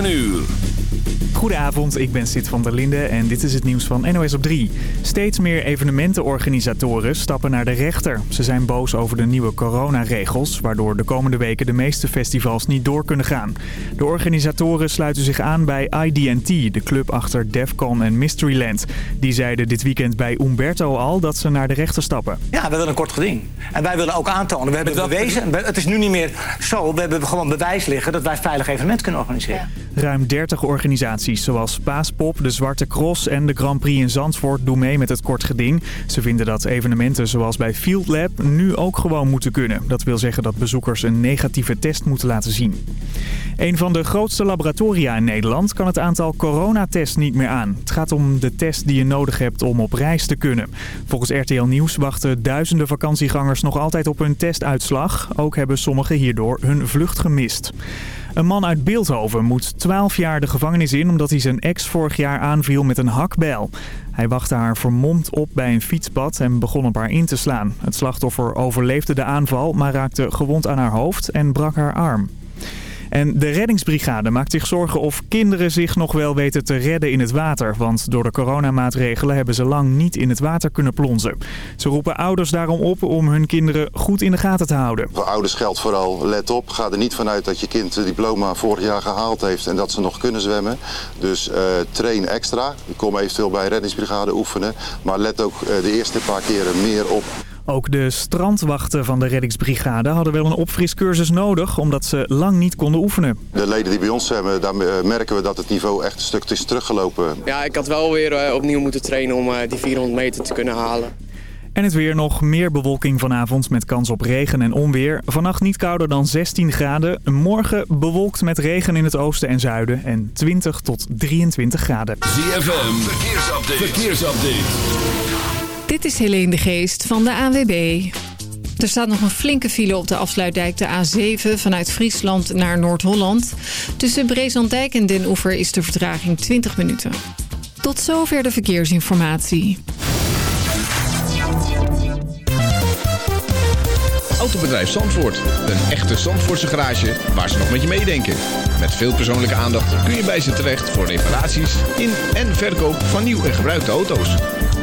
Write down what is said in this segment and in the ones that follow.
7 uur. Goedenavond, ik ben Sid van der Linde en dit is het nieuws van NOS op 3. Steeds meer evenementenorganisatoren stappen naar de rechter. Ze zijn boos over de nieuwe coronaregels, waardoor de komende weken de meeste festivals niet door kunnen gaan. De organisatoren sluiten zich aan bij IDT, de club achter Defcon en Mysteryland. Die zeiden dit weekend bij Umberto al dat ze naar de rechter stappen. Ja, we willen een kort geding. En wij willen ook aantonen, we hebben bewezen, het is nu niet meer zo, we hebben gewoon bewijs liggen dat wij veilig evenement kunnen organiseren. Ruim 30 organisaties zoals Paaspop, de Zwarte Cross en de Grand Prix in Zandvoort doen mee met het kort geding. Ze vinden dat evenementen zoals bij Field Lab nu ook gewoon moeten kunnen. Dat wil zeggen dat bezoekers een negatieve test moeten laten zien. Een van de grootste laboratoria in Nederland kan het aantal coronatests niet meer aan. Het gaat om de test die je nodig hebt om op reis te kunnen. Volgens RTL Nieuws wachten duizenden vakantiegangers nog altijd op hun testuitslag. Ook hebben sommigen hierdoor hun vlucht gemist. Een man uit Beeldhoven moet 12 jaar de gevangenis in omdat hij zijn ex vorig jaar aanviel met een hakbijl. Hij wachtte haar vermomd op bij een fietspad en begon op haar in te slaan. Het slachtoffer overleefde de aanval, maar raakte gewond aan haar hoofd en brak haar arm. En de reddingsbrigade maakt zich zorgen of kinderen zich nog wel weten te redden in het water. Want door de coronamaatregelen hebben ze lang niet in het water kunnen plonzen. Ze roepen ouders daarom op om hun kinderen goed in de gaten te houden. Voor ouders geldt vooral, let op, ga er niet vanuit dat je kind het diploma vorig jaar gehaald heeft en dat ze nog kunnen zwemmen. Dus uh, train extra. Kom eventueel bij reddingsbrigade oefenen. Maar let ook uh, de eerste paar keren meer op. Ook de strandwachten van de reddingsbrigade hadden wel een opfriscursus nodig, omdat ze lang niet konden oefenen. De leden die bij ons hebben, daar merken we dat het niveau echt een stuk is teruggelopen. Ja, ik had wel weer opnieuw moeten trainen om die 400 meter te kunnen halen. En het weer nog meer bewolking vanavond met kans op regen en onweer. Vannacht niet kouder dan 16 graden. Morgen bewolkt met regen in het oosten en zuiden en 20 tot 23 graden. ZFM, verkeersupdate. verkeersupdate. Dit is Helene de Geest van de ANWB. Er staat nog een flinke file op de afsluitdijk de A7 vanuit Friesland naar Noord-Holland. Tussen Brezandijk en Den Oever is de vertraging 20 minuten. Tot zover de verkeersinformatie. Autobedrijf Zandvoort. Een echte Zandvoortse garage waar ze nog met je meedenken. Met veel persoonlijke aandacht kun je bij ze terecht voor reparaties in en verkoop van nieuw en gebruikte auto's.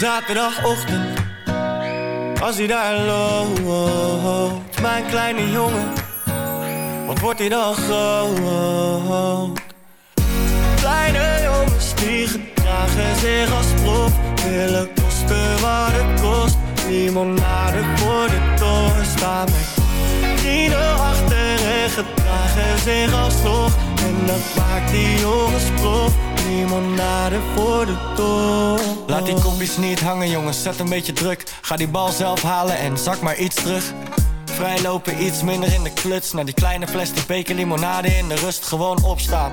Zaterdagochtend, als hij daar loopt, mijn kleine jongen, wat wordt hij dan groot? Kleine jongens die gedragen zich als prof, willen kosten wat het kost. Limonade voor de toren staan met vrienden achter en gedragen zich als nog. En dat maakt die jongens prof, limonade voor de toren. Laat die kopjes niet hangen jongens, zet een beetje druk. Ga die bal zelf halen en zak maar iets terug. Vrijlopen iets minder in de kluts. Naar die kleine plastic beker limonade in de rust gewoon opstaan.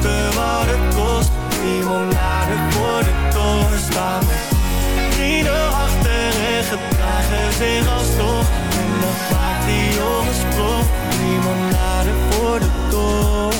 kosten wat het kost. Limonade voor de toren staan. Vrienden achter en gedragen zich alsnog. En dan maakt die jongens prof. Limonade voor de toren.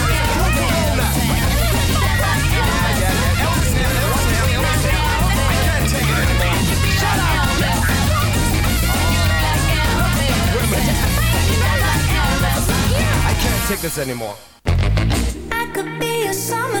this anymore. I could be a summer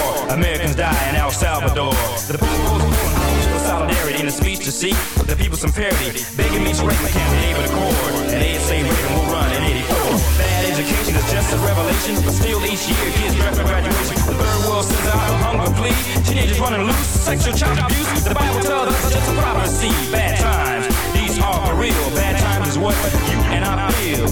Americans die in El Salvador. The homes for solidarity in a speech to seek the people some parity. Begging me to break my camp, able to cord. And they say Reagan will run in 84. Bad education is just a revelation, but still each year kids draft for graduation. The third world sends out a hunger plea. Teenagers running loose, sexual child abuse. The Bible tells us it's just a prophecy. Bad times, these are for real. Bad times is what you and I feel.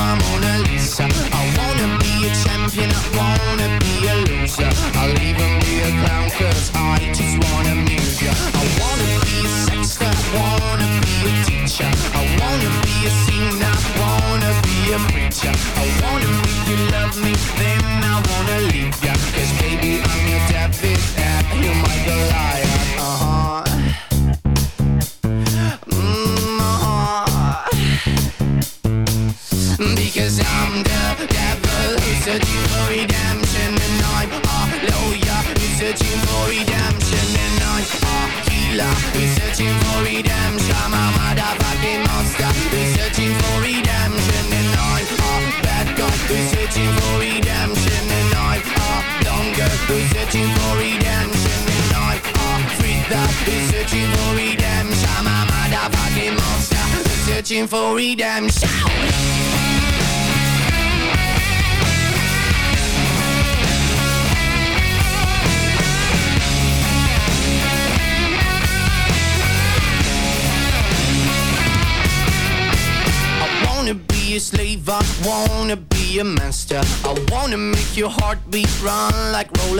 my Mona Lisa. I wanna be a champion, I wanna be a loser. I'll even be a clown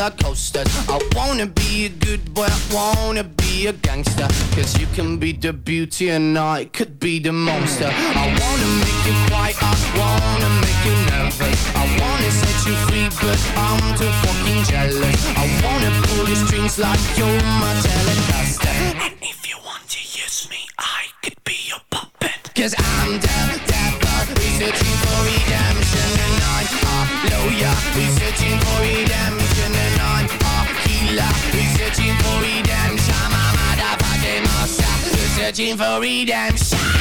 roller coasters. I wanna be a good boy, I wanna be a gangster. Cause you can be the beauty and I could be the monster. I wanna make you quiet, I wanna make you nervous. I wanna set you free, but I'm too fucking jealous. I wanna pull your strings like you're my telecaster. And if you want to use me, I could be your puppet. Cause I'm the devil, researching for redemption And I'm a lawyer, researching for redemption tequila We're searching for redemption, my motherfucking monster. We're searching for redemption.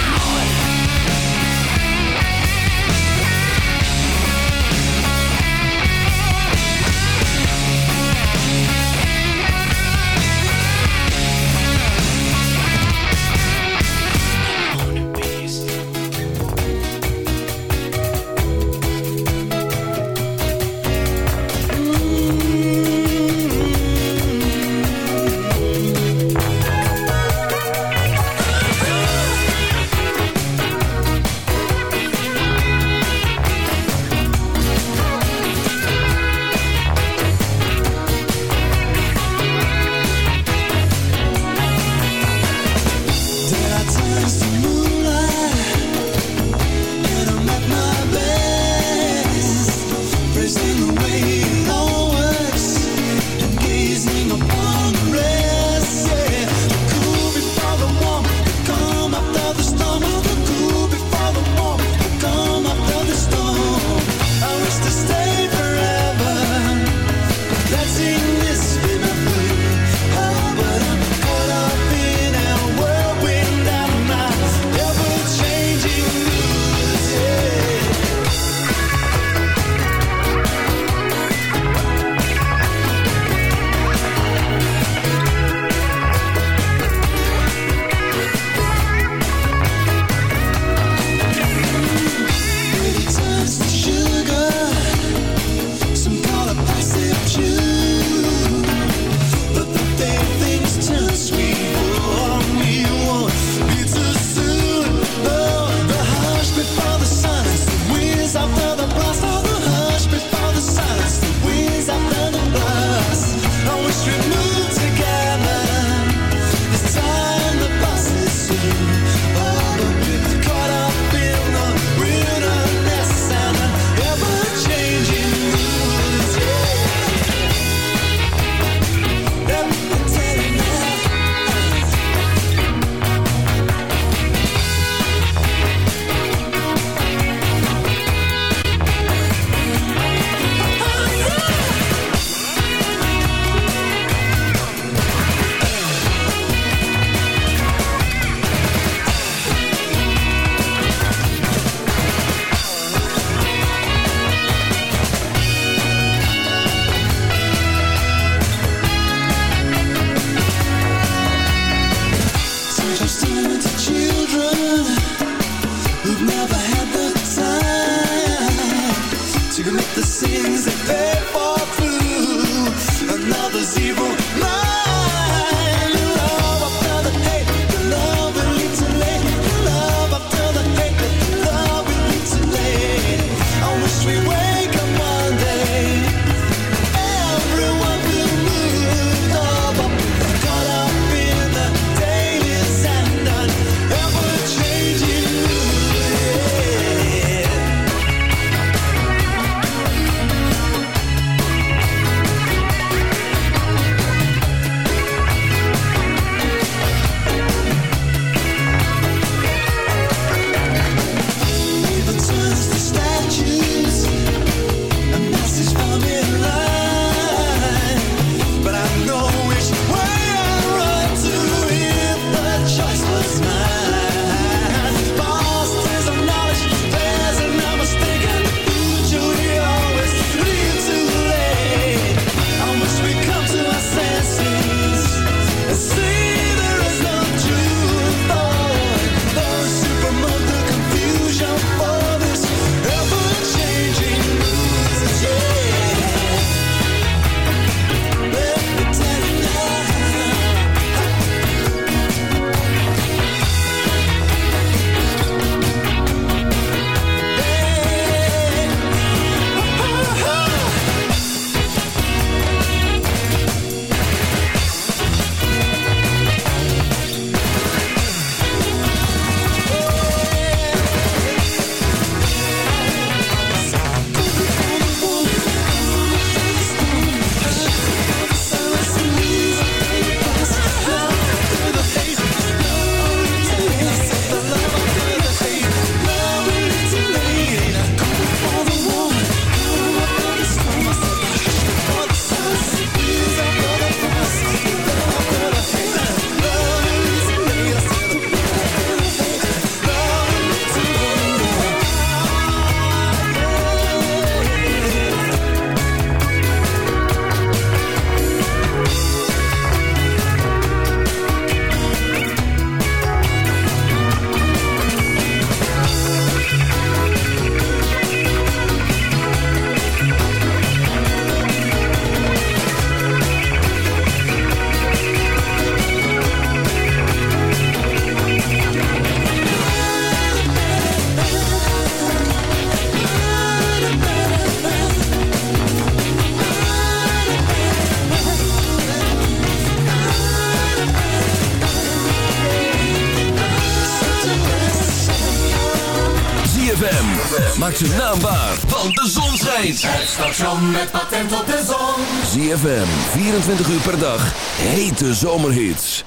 Maak zijn naambaar, want de zon schijnt. Het station met patent op de zon. ZFM, 24 uur per dag, hete zomerhits.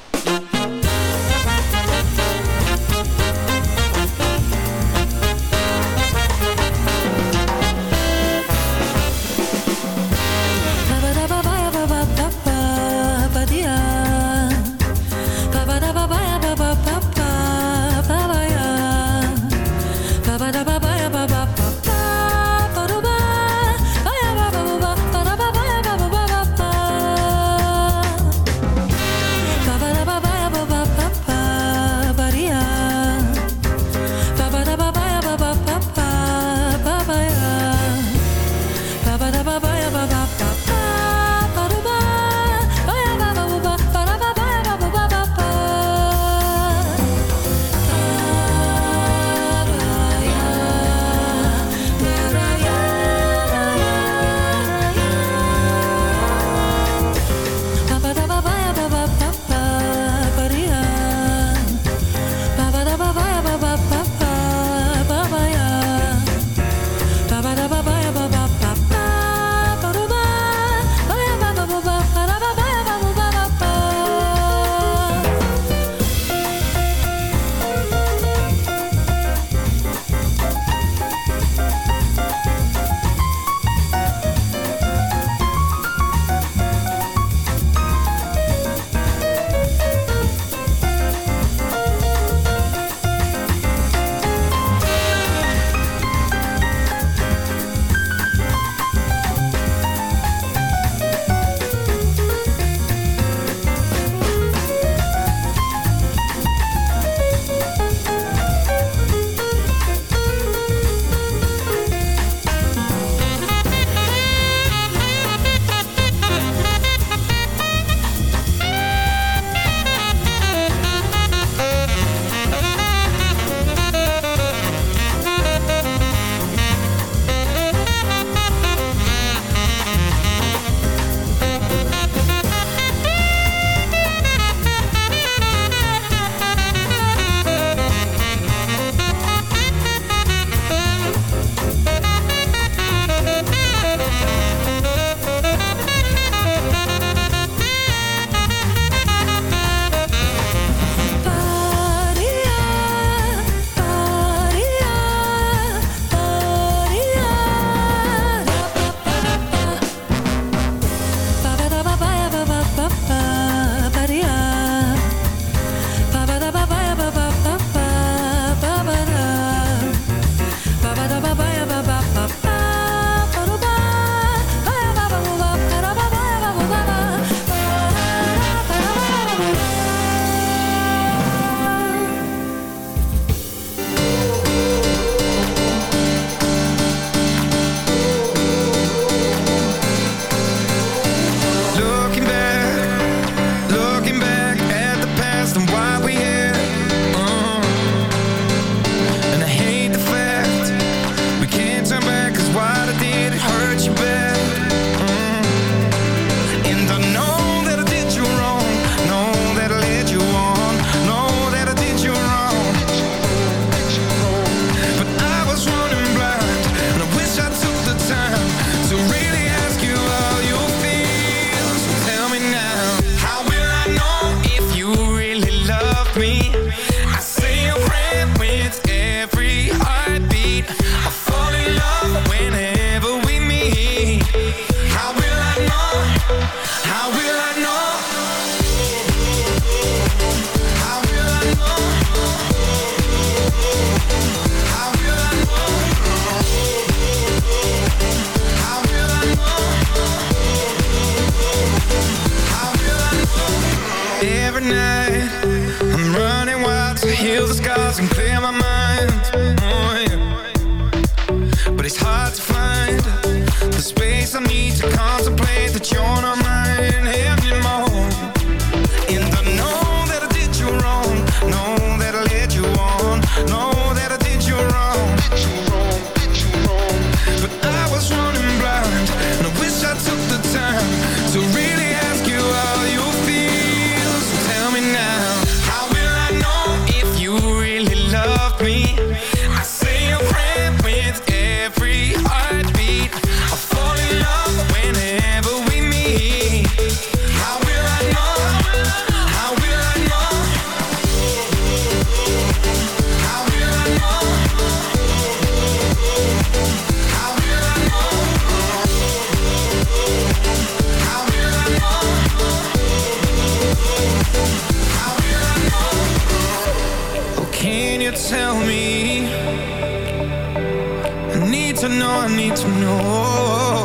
Need to know, I need to know.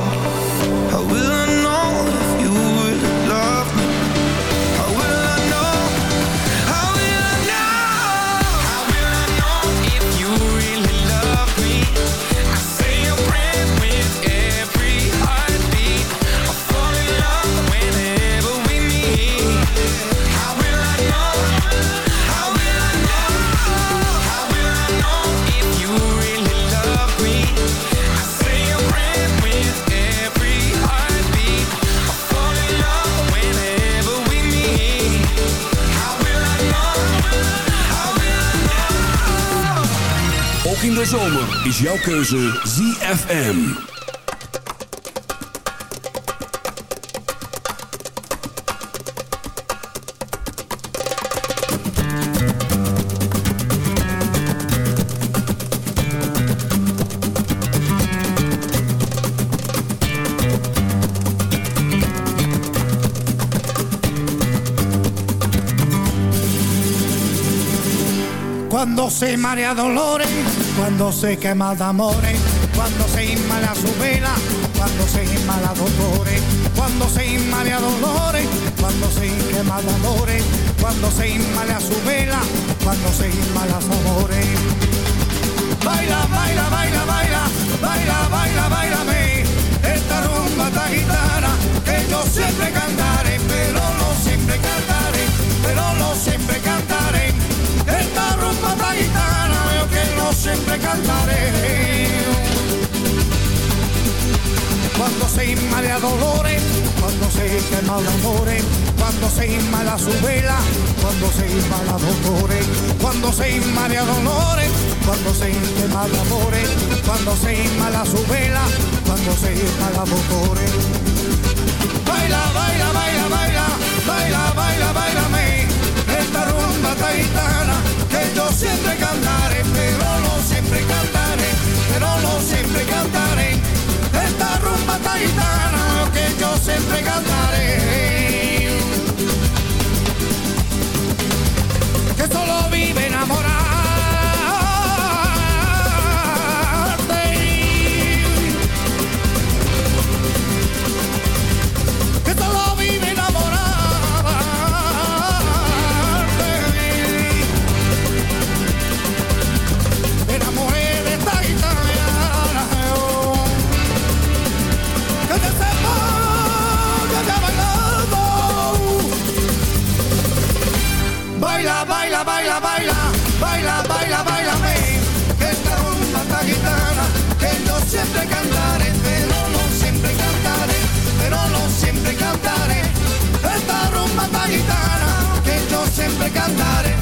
De zomer is jouw keuze ZFM. Cuando se marea dolores, Cuando se quema d'amore, quando sei in male a su vela, quando sei in male a dolore, quando sei in male a dolore, quando sei quema d'amore, quando sei in male a su vela, quando sei in male a. Baila, baila, baila, baila, baila, baila, baila me, esta rumba esta guitarra, que yo siempre cantaré, pero no siempre cantaré, pero no siempre cantaré. Que no siempre cantaré. Cuando se inmala dolores, cuando se quema de amores, cuando se inmala su vela, cuando se inmala dolores, cuando se inmala dolores, cuando se quema de amores, cuando se inmala su vela, cuando se inmala dolores. Baila, baila, baila, baila, baila, baila, bailame, esta rumba taitana siempre cantaré, pero no siempre cantaré, pero no siempre cantaré. Esta rumba taitana que yo siempre cantaré. Yo siempre cantaré, pero no siempre cantaré, pero no siempre cantaré. Esta rumba esta gitana que yo siempre cantaré.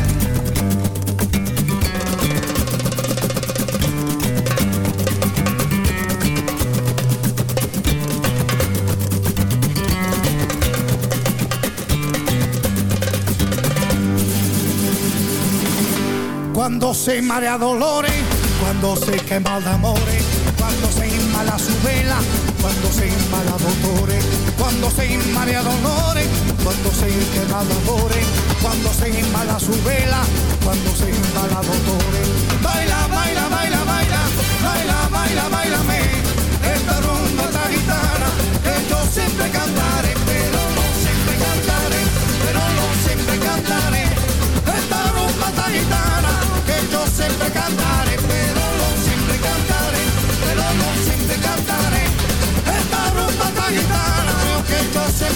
Cuando se marea dolores, cuando se quema de amores, cuando inmala su vela, cuando se inmala dolores, cuando se inmala dolores, cuando se de amores, cuando se inmala su vela, cuando se inmala dolores. Baila,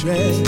track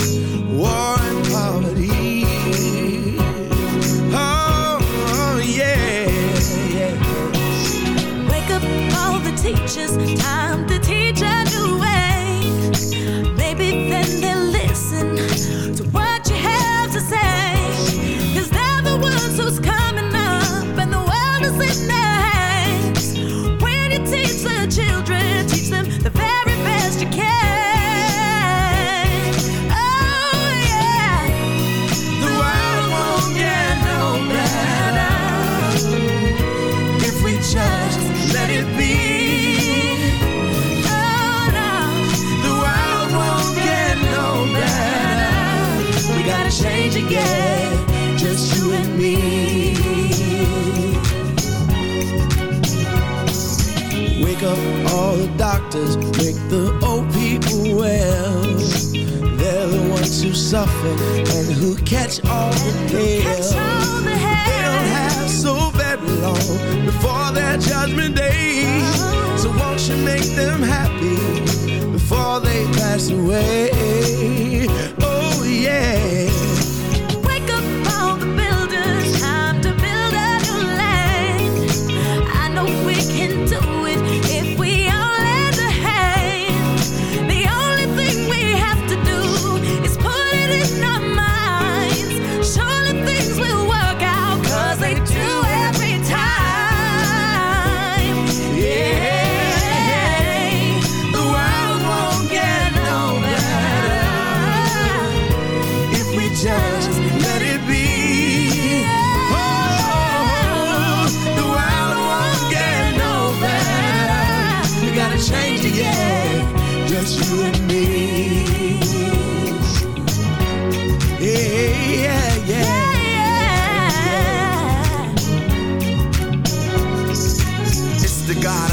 the God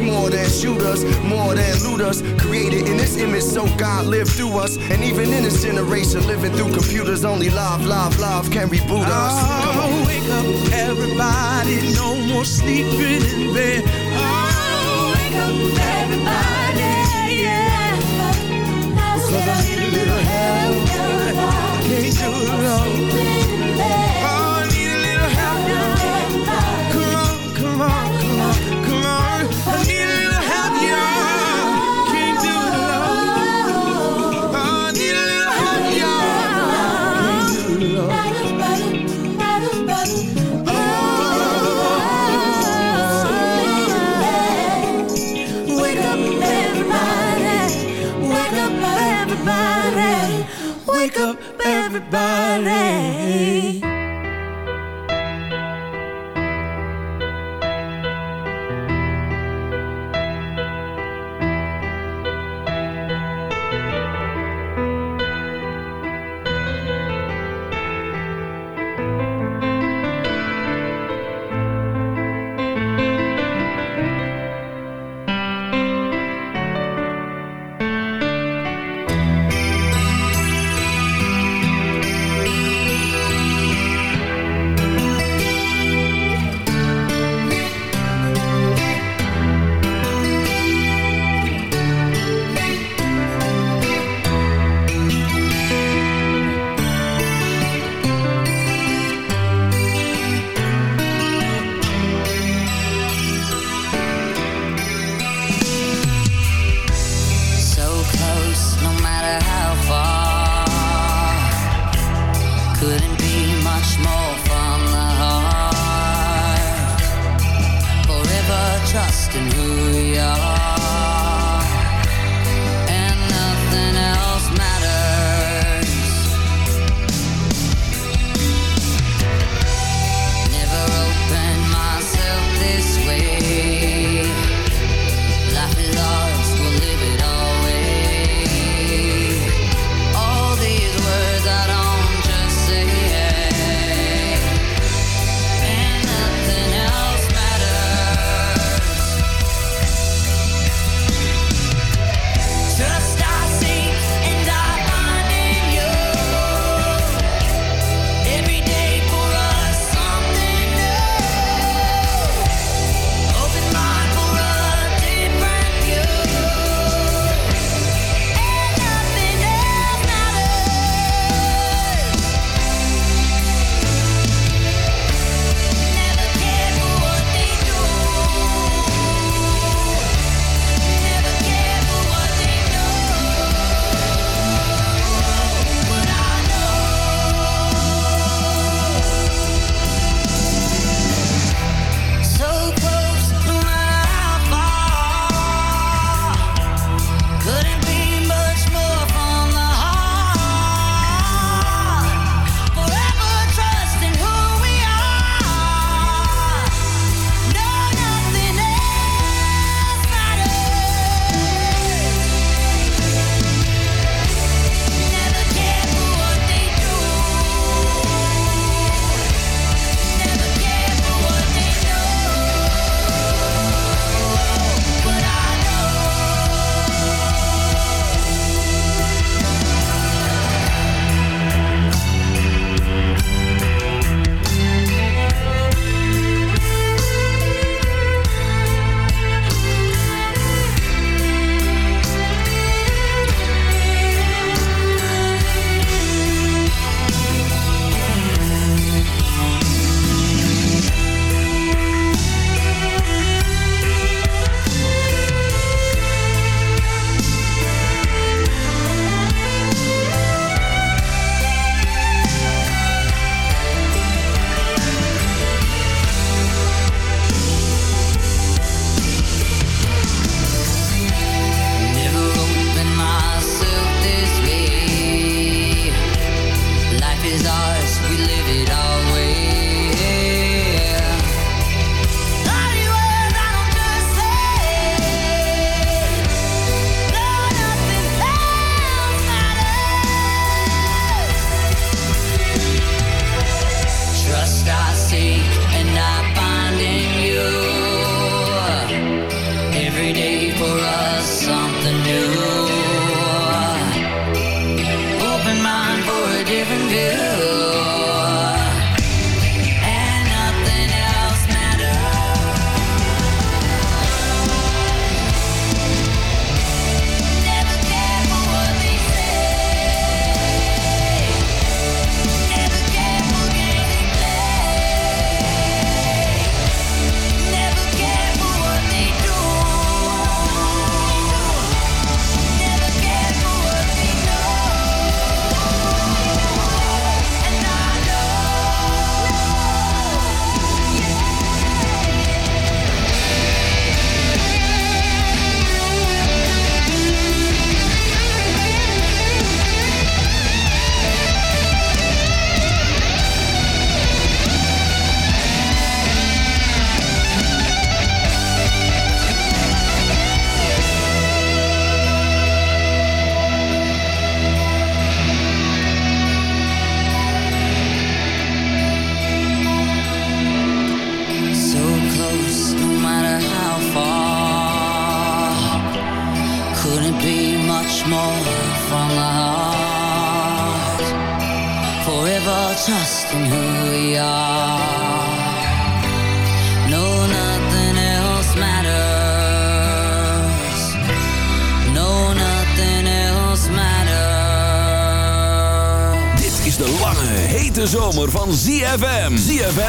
more than shooters, more than looters. Created in this image, so God lived through us. And even in this generation, living through computers, only love, love, love can reboot us. Oh, Come on. Oh, wake up, everybody, no more sleeping in bed. Oh, wake up, everybody, yeah. Because I need a little help. Can't do it alone. Everybody.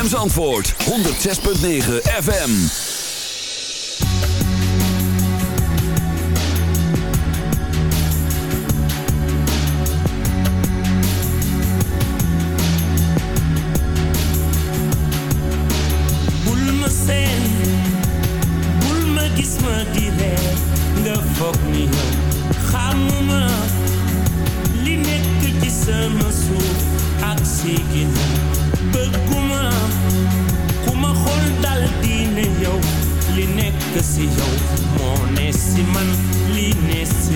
ZFM's antwoord, 106.9 FM. bul ma seen bul ma gis ma di ree nga foog ni yow xamuma li nekk ci sama suuf ak ginnaaw bëgguma ku ma xool dal di ne yow li nekk yow moo ne si man li ne si